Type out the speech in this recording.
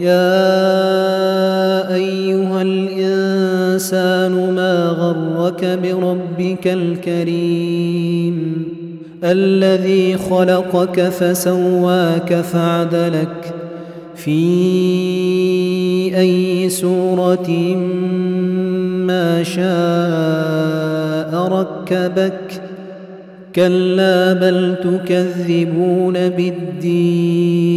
يا أيها الإنسان ما غرك بربك الكريم الذي خلقك فسواك فعدلك في أي سورة ما شاء ركبك كلا بل تكذبون بالدين